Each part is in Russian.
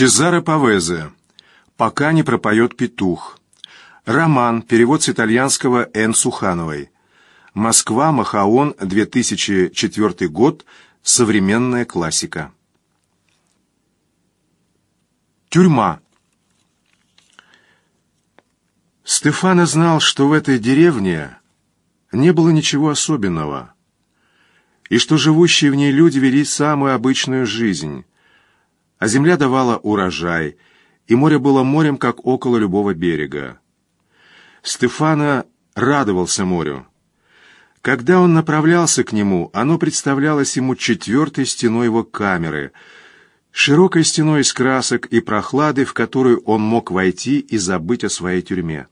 Чезаре Павезе. «Пока не пропоет петух». Роман. Перевод с итальянского Н. Сухановой. Москва. Махаон. 2004 год. Современная классика. Тюрьма. Стефана знал, что в этой деревне не было ничего особенного, и что живущие в ней люди вели самую обычную жизнь, а земля давала урожай, и море было морем, как около любого берега. Стефана радовался морю. Когда он направлялся к нему, оно представлялось ему четвертой стеной его камеры, широкой стеной из красок и прохлады, в которую он мог войти и забыть о своей тюрьме.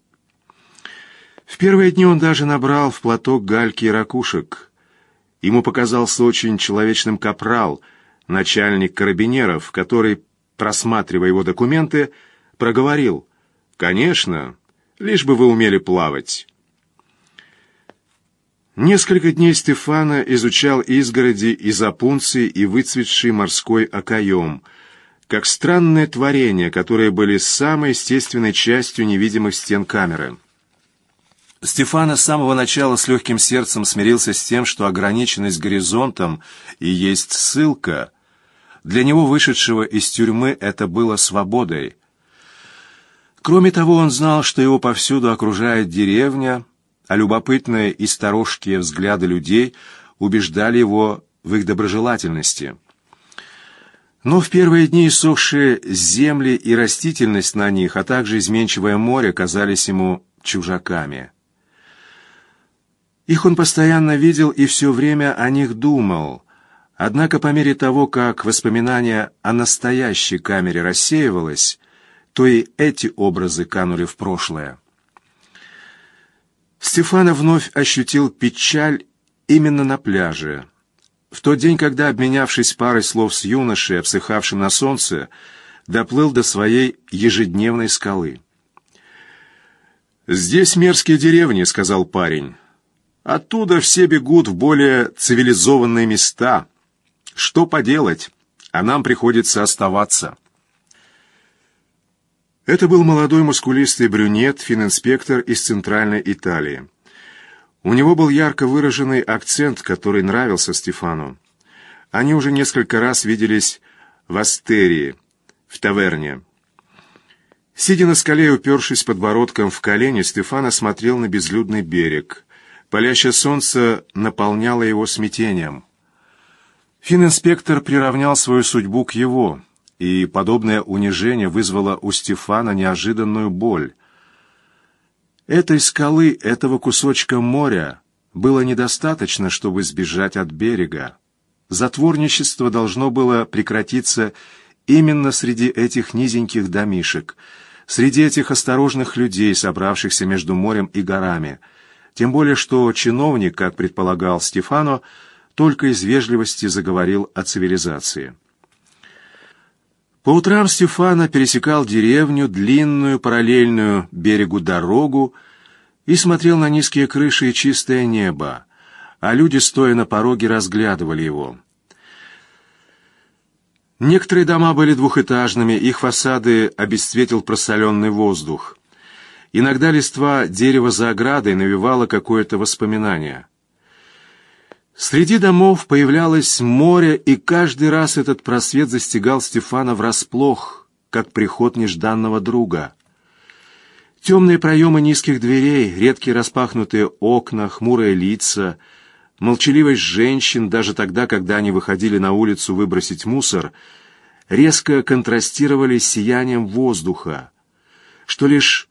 В первые дни он даже набрал в платок гальки и ракушек. Ему показался очень человечным капрал, начальник карабинеров, который, просматривая его документы, проговорил «Конечно, лишь бы вы умели плавать». Несколько дней Стефана изучал изгороди из опунции и выцветший морской окоем, как странное творение, которые были самой естественной частью невидимых стен камеры. Стефана с самого начала с легким сердцем смирился с тем, что ограниченность горизонтом и есть ссылка. Для него, вышедшего из тюрьмы, это было свободой. Кроме того, он знал, что его повсюду окружает деревня, а любопытные и сторожкие взгляды людей убеждали его в их доброжелательности. Но в первые дни иссохшие земли и растительность на них, а также изменчивое море казались ему чужаками. Их он постоянно видел и все время о них думал. Однако по мере того, как воспоминание о настоящей камере рассеивалось, то и эти образы канули в прошлое. Стефана вновь ощутил печаль именно на пляже. В тот день, когда, обменявшись парой слов с юношей, обсыхавшим на солнце, доплыл до своей ежедневной скалы. «Здесь мерзкие деревни», — сказал парень. «Оттуда все бегут в более цивилизованные места. Что поделать, а нам приходится оставаться». Это был молодой мускулистый брюнет, фининспектор из Центральной Италии. У него был ярко выраженный акцент, который нравился Стефану. Они уже несколько раз виделись в Астерии, в таверне. Сидя на скале, упершись подбородком в колени, Стефана смотрел на безлюдный берег. Палящее солнце наполняло его смятением. Фининспектор приравнял свою судьбу к его и подобное унижение вызвало у Стефана неожиданную боль. Этой скалы, этого кусочка моря было недостаточно, чтобы сбежать от берега. Затворничество должно было прекратиться именно среди этих низеньких домишек, среди этих осторожных людей, собравшихся между морем и горами. Тем более, что чиновник, как предполагал Стефано, только из вежливости заговорил о цивилизации. По утрам Стефана пересекал деревню, длинную, параллельную берегу дорогу, и смотрел на низкие крыши и чистое небо, а люди, стоя на пороге, разглядывали его. Некоторые дома были двухэтажными, их фасады обесцветил просоленный воздух. Иногда листва дерева за оградой навевала какое-то воспоминание — Среди домов появлялось море, и каждый раз этот просвет застигал Стефана врасплох, как приход нежданного друга. Темные проемы низких дверей, редкие распахнутые окна, хмурые лица, молчаливость женщин, даже тогда, когда они выходили на улицу выбросить мусор, резко контрастировали с сиянием воздуха, что лишь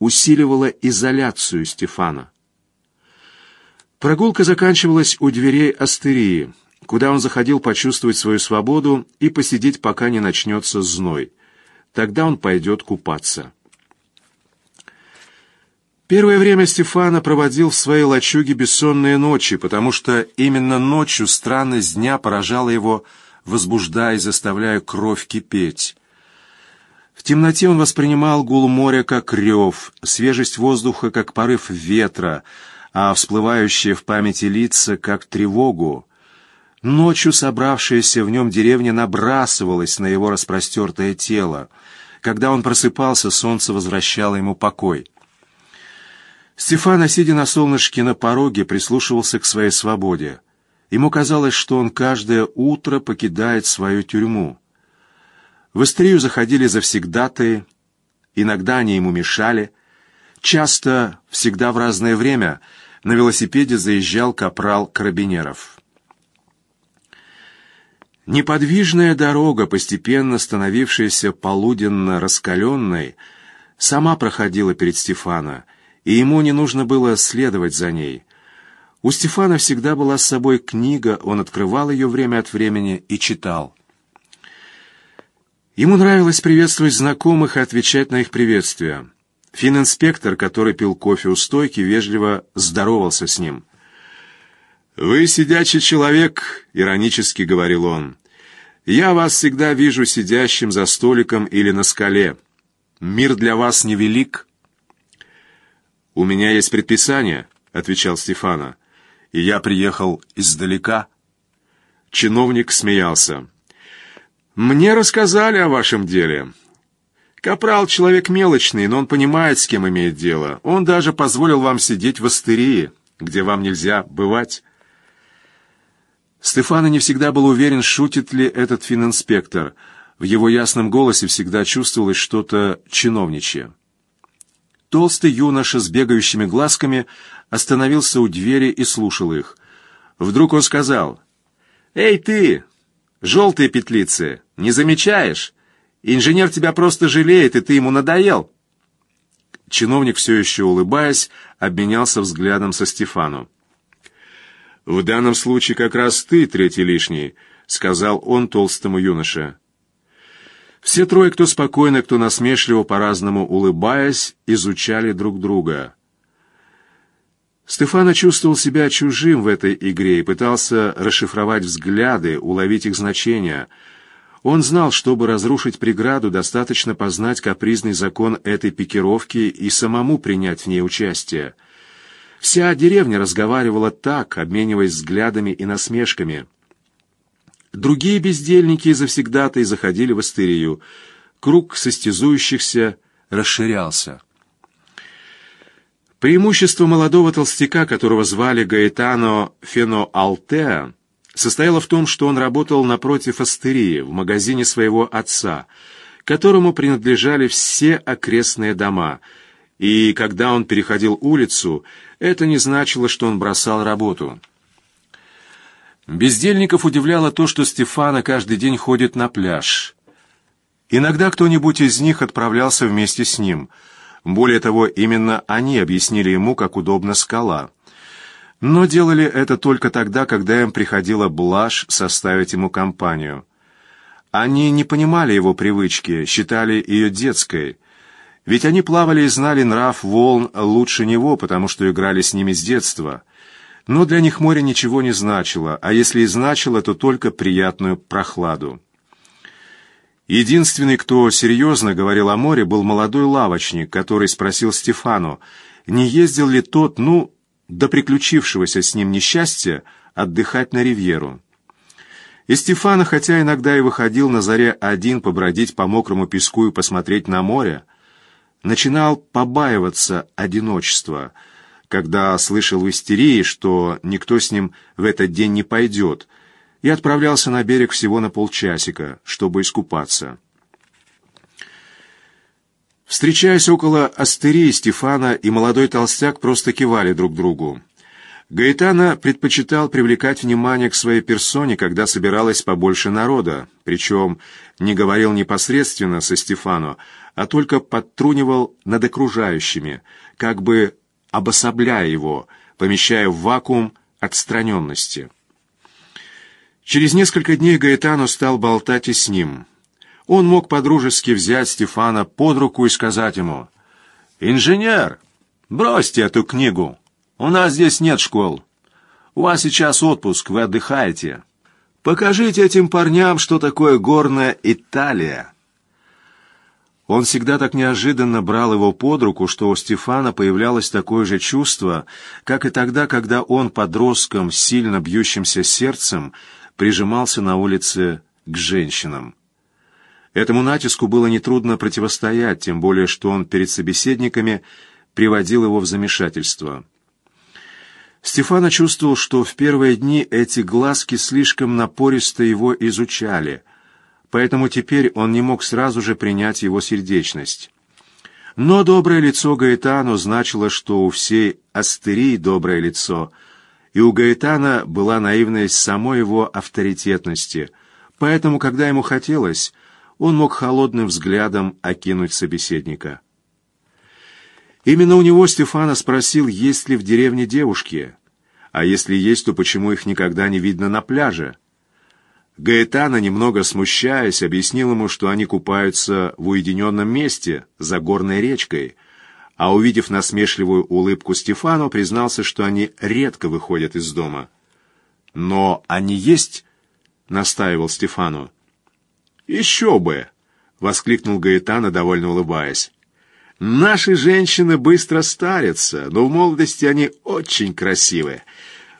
усиливало изоляцию Стефана. Прогулка заканчивалась у дверей астерии, куда он заходил почувствовать свою свободу и посидеть, пока не начнется зной. Тогда он пойдет купаться. Первое время Стефана проводил в своей лачуге бессонные ночи, потому что именно ночью странность дня поражала его, возбуждая и заставляя кровь кипеть. В темноте он воспринимал гул моря как рев, свежесть воздуха как порыв ветра, а всплывающие в памяти лица как тревогу. Ночью собравшаяся в нем деревня набрасывалась на его распростертое тело. Когда он просыпался, солнце возвращало ему покой. Стефан, сидя на солнышке на пороге, прислушивался к своей свободе. Ему казалось, что он каждое утро покидает свою тюрьму. В Истрию заходили завсегдатые, иногда они ему мешали. Часто, всегда в разное время, на велосипеде заезжал капрал карабинеров. Неподвижная дорога, постепенно становившаяся полуденно раскаленной, сама проходила перед Стефана, и ему не нужно было следовать за ней. У Стефана всегда была с собой книга, он открывал ее время от времени и читал. Ему нравилось приветствовать знакомых и отвечать на их приветствия. Финн-инспектор, который пил кофе у стойки, вежливо здоровался с ним. «Вы сидячий человек», — иронически говорил он. «Я вас всегда вижу сидящим за столиком или на скале. Мир для вас невелик». «У меня есть предписание», — отвечал Стефана и я приехал издалека». Чиновник смеялся. «Мне рассказали о вашем деле. Капрал — человек мелочный, но он понимает, с кем имеет дело. Он даже позволил вам сидеть в астерии, где вам нельзя бывать». Стефана не всегда был уверен, шутит ли этот фининспектор. В его ясном голосе всегда чувствовалось что-то чиновничье. Толстый юноша с бегающими глазками остановился у двери и слушал их. Вдруг он сказал, «Эй, ты, желтые петлицы, не замечаешь? Инженер тебя просто жалеет, и ты ему надоел». Чиновник, все еще улыбаясь, обменялся взглядом со Стефану. «В данном случае как раз ты, третий лишний», — сказал он толстому юноше. Все трое, кто спокойно, кто насмешливо, по-разному улыбаясь, изучали друг друга. Стефано чувствовал себя чужим в этой игре и пытался расшифровать взгляды, уловить их значение. Он знал, чтобы разрушить преграду, достаточно познать капризный закон этой пикировки и самому принять в ней участие. Вся деревня разговаривала так, обмениваясь взглядами и насмешками. Другие бездельники и завсегдатые заходили в астерию. Круг состязующихся расширялся. Преимущество молодого толстяка, которого звали Гаэтано Феноалтеа, состояло в том, что он работал напротив астерии, в магазине своего отца, которому принадлежали все окрестные дома, и когда он переходил улицу, это не значило, что он бросал работу. Бездельников удивляло то, что Стефана каждый день ходит на пляж. Иногда кто-нибудь из них отправлялся вместе с ним — более того, именно они объяснили ему, как удобна скала. Но делали это только тогда, когда им приходила блажь составить ему компанию. Они не понимали его привычки, считали ее детской. Ведь они плавали и знали нрав волн лучше него, потому что играли с ними с детства. Но для них море ничего не значило, а если и значило, то только приятную прохладу. Единственный, кто серьезно говорил о море, был молодой лавочник, который спросил Стефану, не ездил ли тот, ну, до приключившегося с ним несчастья, отдыхать на ривьеру. И Стефана, хотя иногда и выходил на заре один побродить по мокрому песку и посмотреть на море, начинал побаиваться одиночества, когда слышал в истерии, что никто с ним в этот день не пойдет, и отправлялся на берег всего на полчасика, чтобы искупаться. Встречаясь около астерии, Стефана и молодой толстяк просто кивали друг другу. Гаэтана предпочитал привлекать внимание к своей персоне, когда собиралось побольше народа, причем не говорил непосредственно со Стефано, а только подтрунивал над окружающими, как бы обособляя его, помещая в вакуум отстраненности. Через несколько дней Гаэтано стал болтать и с ним. Он мог подружески взять Стефана под руку и сказать ему, «Инженер, бросьте эту книгу. У нас здесь нет школ. У вас сейчас отпуск, вы отдыхаете. Покажите этим парням, что такое горная Италия». Он всегда так неожиданно брал его под руку, что у Стефана появлялось такое же чувство, как и тогда, когда он подростком, сильно бьющимся сердцем, прижимался на улице к женщинам. Этому натиску было нетрудно противостоять, тем более что он перед собеседниками приводил его в замешательство. Стефано чувствовал, что в первые дни эти глазки слишком напористо его изучали, поэтому теперь он не мог сразу же принять его сердечность. Но доброе лицо Гаэтану значило, что у всей астерии доброе лицо, и у Гаэтана была наивность самой его авторитетности, поэтому, когда ему хотелось, он мог холодным взглядом окинуть собеседника. Именно у него Стефана спросил, есть ли в деревне девушки, а если есть, то почему их никогда не видно на пляже. Гаэтана, немного смущаясь, объяснил ему, что они купаются в уединенном месте, за горной речкой, а увидев насмешливую улыбку Стефану, признался, что они редко выходят из дома. «Но они есть?» — настаивал Стефану. «Еще бы!» — воскликнул Гаэтана, довольно улыбаясь. «Наши женщины быстро старятся, но в молодости они очень красивые.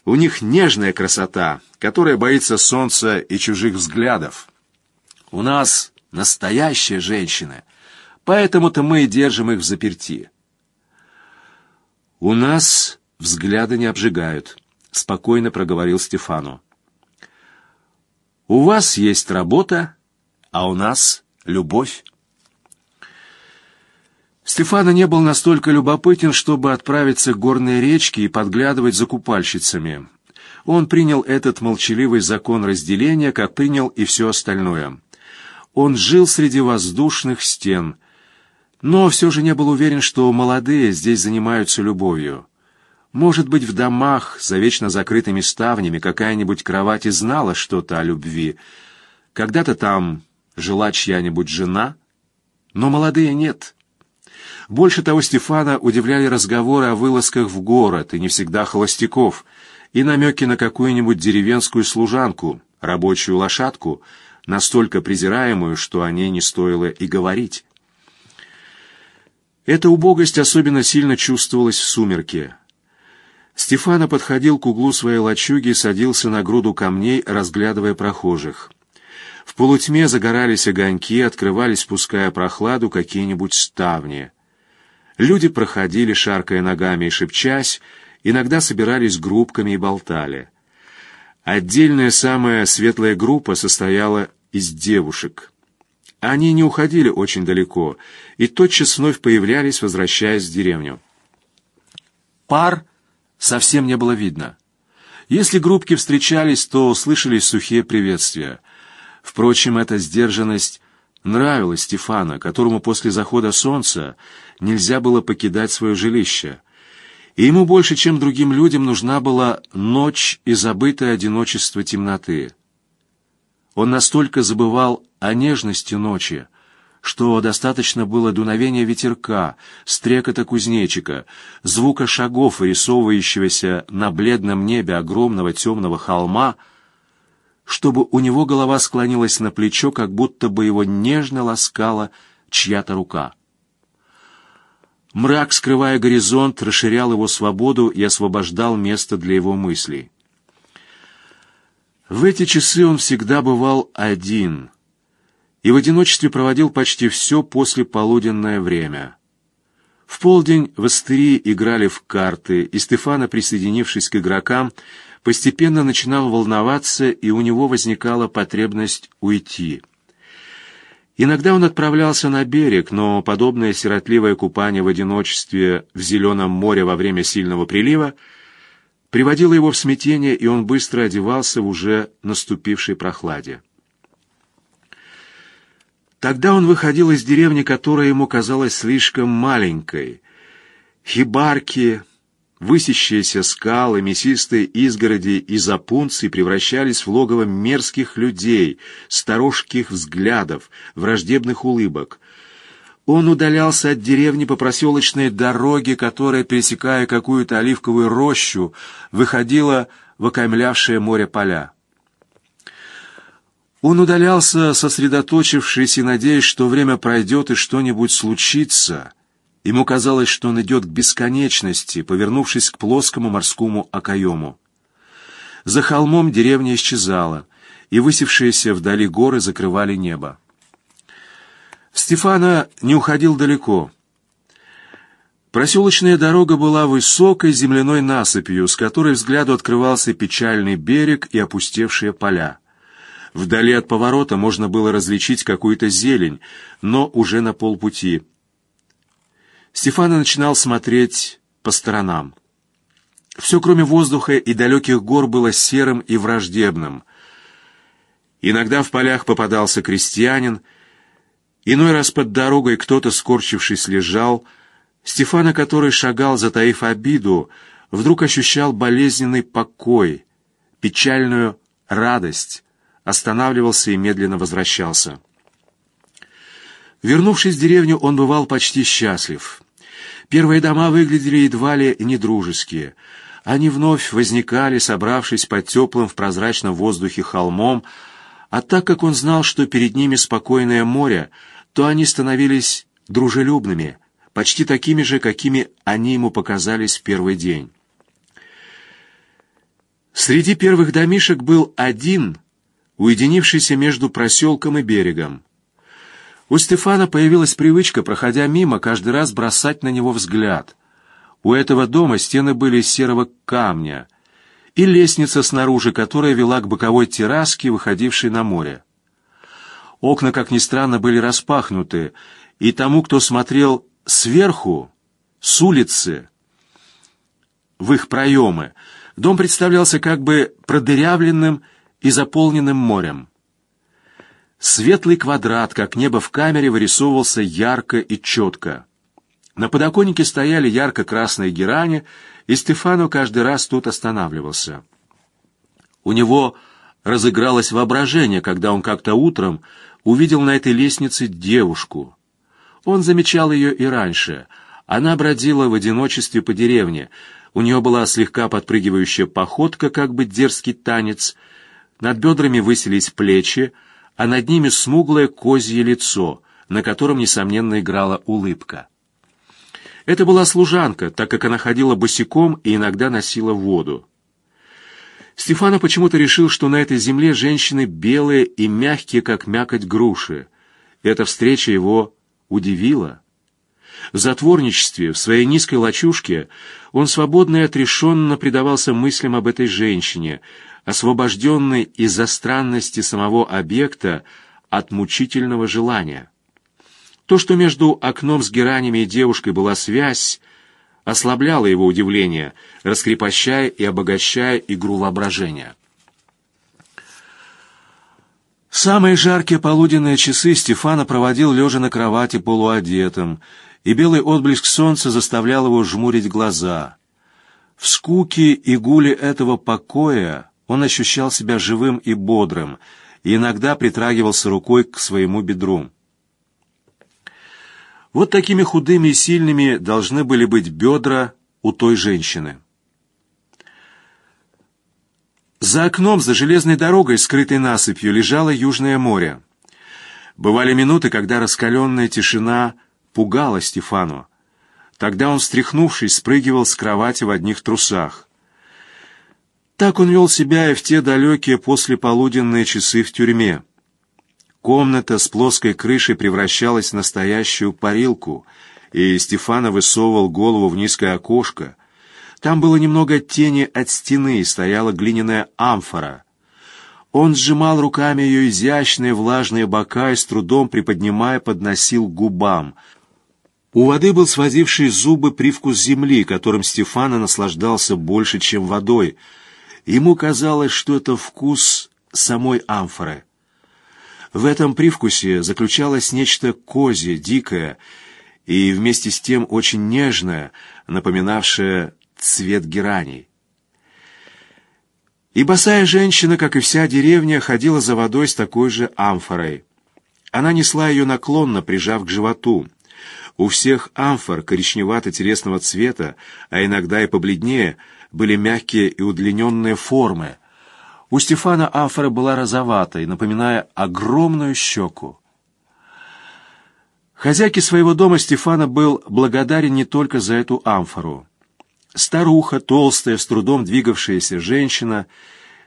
У них нежная красота, которая боится солнца и чужих взглядов. У нас настоящие женщины, поэтому-то мы и держим их в заперти». «У нас взгляды не обжигают», — спокойно проговорил Стефану. «У вас есть работа, а у нас любовь. Стефана не был настолько любопытен, чтобы отправиться к горной речке и подглядывать за купальщицами. Он принял этот молчаливый закон разделения, как принял и все остальное. Он жил среди воздушных стен, но все же не был уверен, что молодые здесь занимаются любовью. Может быть, в домах за вечно закрытыми ставнями какая-нибудь кровать и знала что-то о любви. Когда-то там жила чья-нибудь жена, но молодые нет. Больше того, Стефана удивляли разговоры о вылазках в город, и не всегда холостяков, и намеки на какую-нибудь деревенскую служанку, рабочую лошадку, настолько презираемую, что о ней не стоило и говорить. Эта убогость особенно сильно чувствовалась в сумерке. Стефана подходил к углу своей лачуги и садился на груду камней, разглядывая прохожих. В полутьме загорались огоньки, открывались, пуская прохладу, какие-нибудь ставни. Люди проходили, шаркая ногами и шепчась, иногда собирались группками и болтали. Отдельная самая светлая группа состояла из девушек. Они не уходили очень далеко и тотчас вновь появлялись, возвращаясь в деревню. Пар совсем не было видно. Если группки встречались, то слышались сухие приветствия. Впрочем, эта сдержанность нравилась Стефана, которому после захода солнца нельзя было покидать свое жилище. И ему больше, чем другим людям, нужна была ночь и забытое одиночество темноты. Он настолько забывал о нежности ночи, что достаточно было дуновения ветерка, стрекота кузнечика, звука шагов, вырисовывающегося на бледном небе огромного темного холма — чтобы у него голова склонилась на плечо, как будто бы его нежно ласкала чья-то рука. Мрак, скрывая горизонт, расширял его свободу и освобождал место для его мыслей. В эти часы он всегда бывал один и в одиночестве проводил почти все послеполуденное время. В полдень в Астерии играли в карты, и Стефана, присоединившись к игрокам, постепенно начинал волноваться, и у него возникала потребность уйти. Иногда он отправлялся на берег, но подобное сиротливое купание в одиночестве в зеленом море во время сильного прилива приводило его в смятение, и он быстро одевался в уже наступившей прохладе. Тогда он выходил из деревни, которая ему казалась слишком маленькой. Хибарки, Высящиеся скалы, мясистые изгороди и запунции превращались в логово мерзких людей, сторожких взглядов, враждебных улыбок. Он удалялся от деревни по проселочной дороге, которая, пересекая какую-то оливковую рощу, выходила в окаймлявшее море поля. Он удалялся, сосредоточившись и надеясь, что время пройдет и что-нибудь случится — Ему казалось, что он идет к бесконечности, повернувшись к плоскому морскому окоему. За холмом деревня исчезала, и высевшиеся вдали горы закрывали небо. Стефана не уходил далеко. Проселочная дорога была высокой земляной насыпью, с которой взгляду открывался печальный берег и опустевшие поля. Вдали от поворота можно было различить какую-то зелень, но уже на полпути. Стефана начинал смотреть по сторонам. Все, кроме воздуха и далеких гор, было серым и враждебным. Иногда в полях попадался крестьянин, иной раз под дорогой кто-то, скорчившись, лежал. Стефана, который шагал, затаив обиду, вдруг ощущал болезненный покой, печальную радость, останавливался и медленно возвращался. Вернувшись в деревню, он бывал почти счастлив. Первые дома выглядели едва ли недружеские. Они вновь возникали, собравшись под теплым в прозрачном воздухе холмом, а так как он знал, что перед ними спокойное море, то они становились дружелюбными, почти такими же, какими они ему показались в первый день. Среди первых домишек был один, уединившийся между проселком и берегом. У Стефана появилась привычка, проходя мимо, каждый раз бросать на него взгляд. У этого дома стены были из серого камня и лестница снаружи, которая вела к боковой терраске, выходившей на море. Окна, как ни странно, были распахнуты, и тому, кто смотрел сверху, с улицы, в их проемы, дом представлялся как бы продырявленным и заполненным морем. Светлый квадрат, как небо в камере, вырисовывался ярко и четко. На подоконнике стояли ярко-красные герани, и Стефано каждый раз тут останавливался. У него разыгралось воображение, когда он как-то утром увидел на этой лестнице девушку. Он замечал ее и раньше. Она бродила в одиночестве по деревне. У нее была слегка подпрыгивающая походка, как бы дерзкий танец. Над бедрами высились плечи, а над ними смуглое козье лицо, на котором, несомненно, играла улыбка. Это была служанка, так как она ходила босиком и иногда носила воду. Стефано почему-то решил, что на этой земле женщины белые и мягкие, как мякоть груши. Эта встреча его удивила. В затворничестве, в своей низкой лачушке, он свободно и отрешенно предавался мыслям об этой женщине, освобожденной из-за странности самого объекта от мучительного желания. То, что между окном с геранями и девушкой была связь, ослабляло его удивление, раскрепощая и обогащая игру воображения. Самые жаркие полуденные часы Стефана проводил лежа на кровати полуодетым, и белый отблеск солнца заставлял его жмурить глаза. В скуке и гуле этого покоя он ощущал себя живым и бодрым, и иногда притрагивался рукой к своему бедру. Вот такими худыми и сильными должны были быть бедра у той женщины. За окном, за железной дорогой, скрытой насыпью, лежало Южное море. Бывали минуты, когда раскаленная тишина пугала Стефану. Тогда он, встряхнувшись, спрыгивал с кровати в одних трусах. Так он вел себя и в те далекие послеполуденные часы в тюрьме. Комната с плоской крышей превращалась в настоящую парилку, и Стефана высовывал голову в низкое окошко. Там было немного тени от стены, стояла глиняная амфора. Он сжимал руками ее изящные влажные бока и с трудом приподнимая подносил к губам. У воды был сводивший зубы привкус земли, которым Стефана наслаждался больше, чем водой. Ему казалось, что это вкус самой амфоры. В этом привкусе заключалось нечто козье, дикое и вместе с тем очень нежное, напоминавшее цвет гераний. И босая женщина, как и вся деревня, ходила за водой с такой же амфорой. Она несла ее наклонно, прижав к животу. У всех амфор коричневато-телесного цвета, а иногда и побледнее, были мягкие и удлиненные формы — у Стефана амфора была розоватой, напоминая огромную щеку. Хозяйке своего дома Стефана был благодарен не только за эту амфору. Старуха, толстая, с трудом двигавшаяся женщина,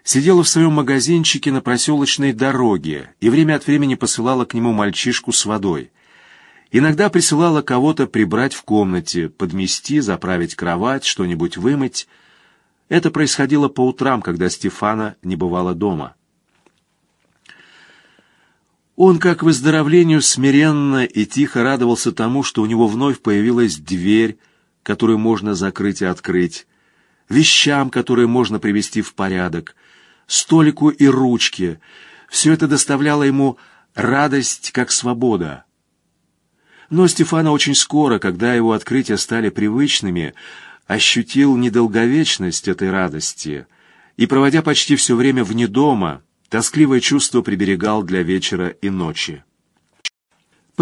сидела в своем магазинчике на проселочной дороге и время от времени посылала к нему мальчишку с водой. Иногда присылала кого-то прибрать в комнате, подмести, заправить кровать, что-нибудь вымыть. Это происходило по утрам, когда Стефана не бывала дома. Он, как выздоровлению, смиренно и тихо радовался тому, что у него вновь появилась дверь, которую можно закрыть и открыть, вещам, которые можно привести в порядок, столику и ручке. Все это доставляло ему радость, как свобода. Но Стефана очень скоро, когда его открытия стали привычными, ощутил недолговечность этой радости и, проводя почти все время вне дома, тоскливое чувство приберегал для вечера и ночи.